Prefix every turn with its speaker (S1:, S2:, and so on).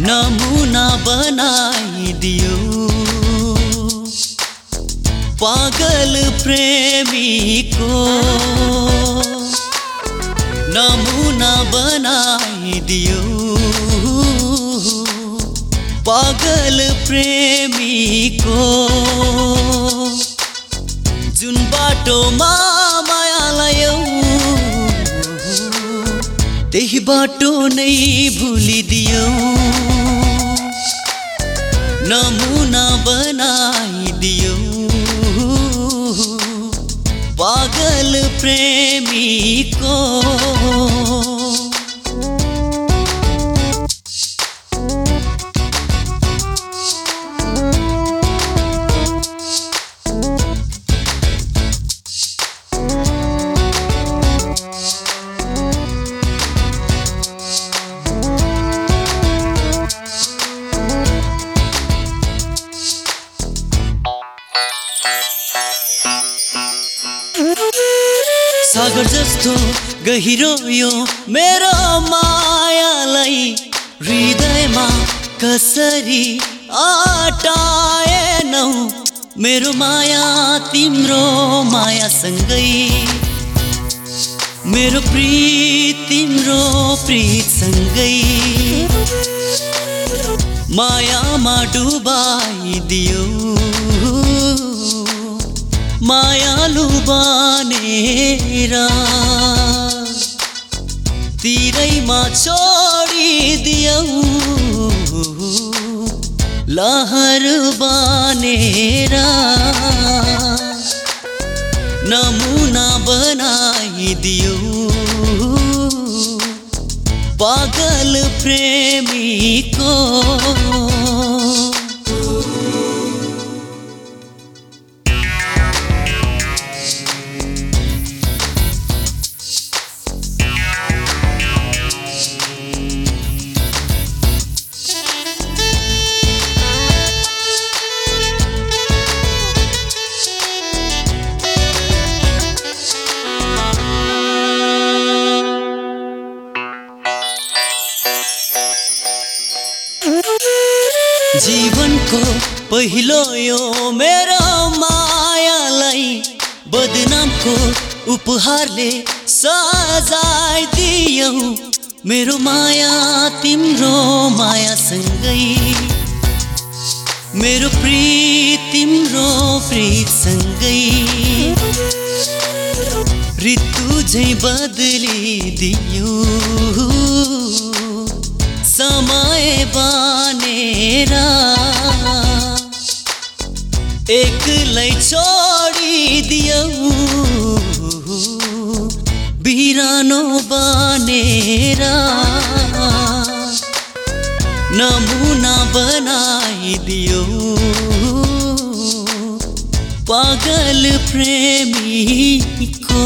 S1: नमुना बनाइदियो। पागल प्रेमीको। नमुना बनाइदियो। पागल प्रेमीको। जुन बाटोमा त्यही बाटो नै भुलिदियो। नमुना बनाइदियो। पागल प्रेमीको सागर जस्तो गहिरो यो मेरो मायालाई हृदयमा कसरी अटाएनौ? मेरो माया तिम्रो मायासँगै। मेरो प्रीत तिम्रो प्रीतसँगै। मायामा डुबाइदियो। मायालु बनेर तिरैमा छोडिदियौ लहर बनेर नमुना बनाइदियो। पागल प्रेमीको जीवनको पहिलो यो मेरो मायालाई बदनामको उपहारले सजाइदियौ। मेरो माया तिम्रो मायासँगै। मेरो प्रीत तिम्रो प्रीतसँगै। ऋतु झै बदलिदियो। छोडिदियौ बिरानो बनेर नमुना बनाइदियो। पागल प्रेमीको